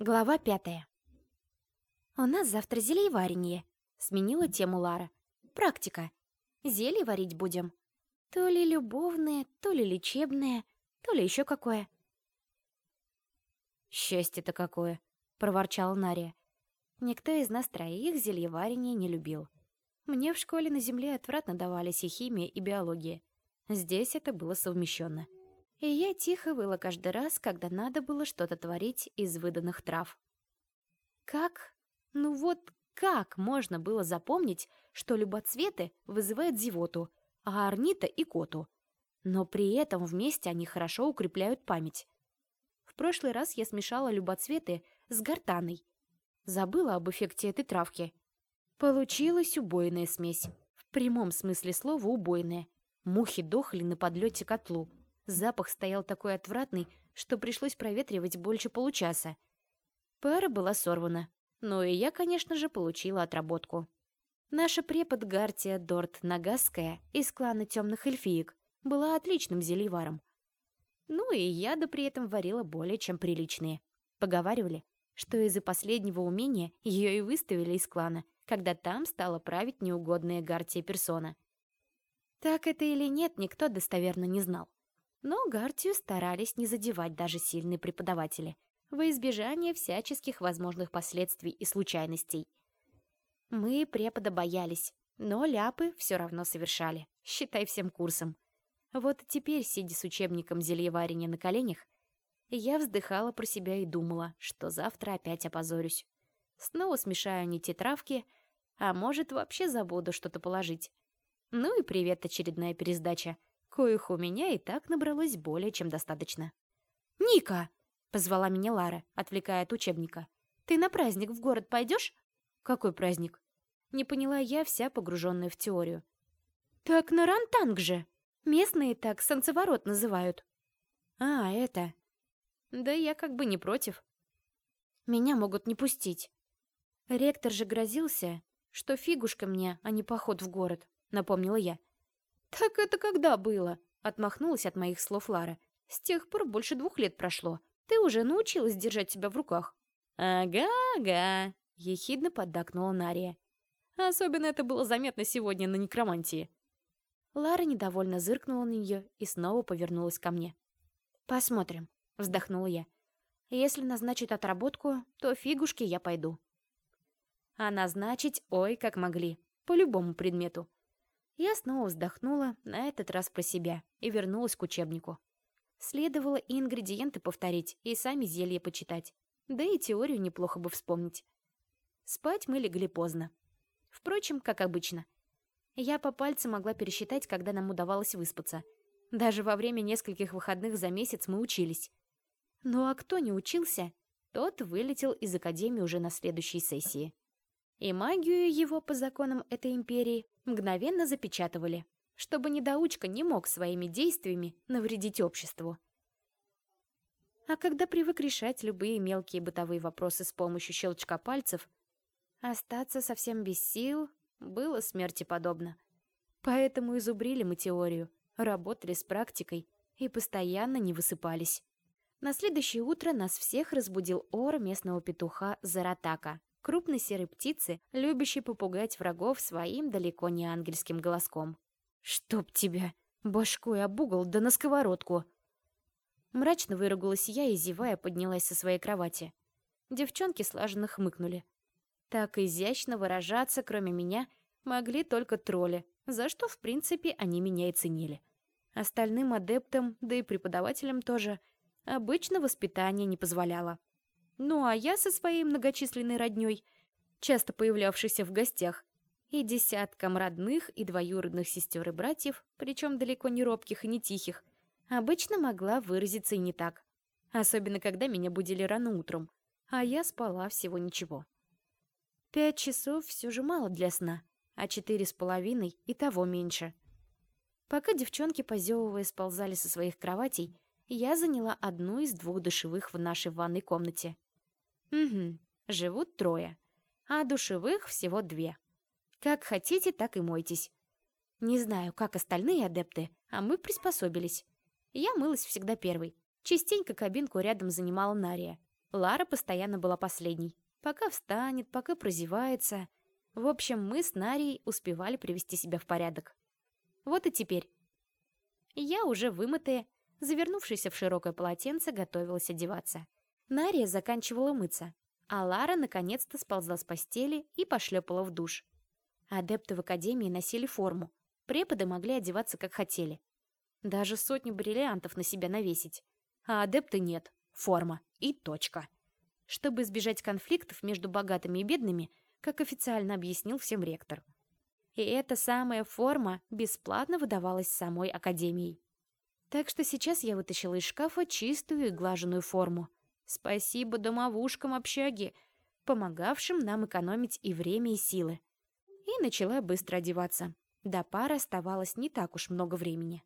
Глава пятая. «У нас завтра зельеварение», — сменила тему Лара. «Практика. Зелье варить будем. То ли любовное, то ли лечебное, то ли еще какое». «Счастье-то какое!» — проворчала Нария. Никто из нас троих зельеварение не любил. Мне в школе на Земле отвратно давались и химия, и биология. Здесь это было совмещенно. И я тихо выла каждый раз, когда надо было что-то творить из выданных трав. Как? Ну вот как можно было запомнить, что любоцветы вызывают зевоту, а орнита — и коту? Но при этом вместе они хорошо укрепляют память. В прошлый раз я смешала любоцветы с гортаной. Забыла об эффекте этой травки. Получилась убойная смесь. В прямом смысле слова убойная. Мухи дохли на подлете котлу. Запах стоял такой отвратный, что пришлось проветривать больше получаса. Пара была сорвана. Но и я, конечно же, получила отработку. Наша препод Гартия Дорт Нагасская из клана темных эльфиек была отличным зельеваром. Ну и яда при этом варила более чем приличные. Поговаривали, что из-за последнего умения ее и выставили из клана, когда там стала править неугодная Гартия персона. Так это или нет, никто достоверно не знал. Но Гартию старались не задевать даже сильные преподаватели, во избежание всяческих возможных последствий и случайностей. Мы препода боялись, но ляпы все равно совершали, считай всем курсом. Вот теперь, сидя с учебником зельеварения на коленях, я вздыхала про себя и думала, что завтра опять опозорюсь. Снова смешаю не те травки, а может, вообще забуду что-то положить. Ну и привет, очередная пересдача — коих у меня и так набралось более чем достаточно. «Ника!» — позвала меня Лара, отвлекая от учебника. «Ты на праздник в город пойдешь?» «Какой праздник?» Не поняла я, вся погруженная в теорию. «Так на Рантанг же! Местные так солнцеворот называют». «А, это...» «Да я как бы не против». «Меня могут не пустить». Ректор же грозился, что фигушка мне, а не поход в город, напомнила я. «Так это когда было?» — отмахнулась от моих слов Лара. «С тех пор больше двух лет прошло. Ты уже научилась держать себя в руках». «Ага-ага», — ехидно поддакнула Нария. «Особенно это было заметно сегодня на некромантии». Лара недовольно зыркнула на нее и снова повернулась ко мне. «Посмотрим», — вздохнула я. «Если назначат отработку, то фигушки я пойду». А назначить ой как могли, по любому предмету. Я снова вздохнула, на этот раз про себя, и вернулась к учебнику. Следовало и ингредиенты повторить, и сами зелья почитать. Да и теорию неплохо бы вспомнить. Спать мы легли поздно. Впрочем, как обычно. Я по пальцам могла пересчитать, когда нам удавалось выспаться. Даже во время нескольких выходных за месяц мы учились. Ну а кто не учился, тот вылетел из академии уже на следующей сессии. И магию его по законам этой империи мгновенно запечатывали, чтобы недоучка не мог своими действиями навредить обществу. А когда привык решать любые мелкие бытовые вопросы с помощью щелчка пальцев, остаться совсем без сил было смерти подобно. Поэтому изубрили мы теорию, работали с практикой и постоянно не высыпались. На следующее утро нас всех разбудил ор местного петуха Заратака, крупной серой птицы, любящей попугать врагов своим далеко не ангельским голоском. «Чтоб тебя! Башкой об угол да на сковородку!» Мрачно выругалась я и, зевая, поднялась со своей кровати. Девчонки слаженно хмыкнули. Так изящно выражаться, кроме меня, могли только тролли, за что, в принципе, они меня и ценили. Остальным адептам, да и преподавателям тоже, обычно воспитание не позволяло. Ну а я со своей многочисленной роднёй, часто появлявшейся в гостях, и десятком родных и двоюродных сестер и братьев, причем далеко не робких и не тихих, обычно могла выразиться и не так. Особенно, когда меня будили рано утром, а я спала всего ничего. Пять часов все же мало для сна, а четыре с половиной и того меньше. Пока девчонки, позевывая, сползали со своих кроватей, я заняла одну из двух душевых в нашей ванной комнате. Угу, живут трое, а душевых всего две. Как хотите, так и мойтесь. Не знаю, как остальные адепты, а мы приспособились. Я мылась всегда первой. Частенько кабинку рядом занимала Нария. Лара постоянно была последней. Пока встанет, пока прозевается. В общем, мы с Нарией успевали привести себя в порядок. Вот и теперь. Я уже вымытая, завернувшись в широкое полотенце, готовилась одеваться. Нария заканчивала мыться, а Лара наконец-то сползла с постели и пошлепала в душ. Адепты в академии носили форму. Преподы могли одеваться как хотели. Даже сотню бриллиантов на себя навесить. А адепты нет. Форма. И точка. Чтобы избежать конфликтов между богатыми и бедными, как официально объяснил всем ректор. И эта самая форма бесплатно выдавалась самой академией. Так что сейчас я вытащила из шкафа чистую и глаженную форму. Спасибо домовушкам общаги, помогавшим нам экономить и время, и силы. И начала быстро одеваться. До пары оставалось не так уж много времени.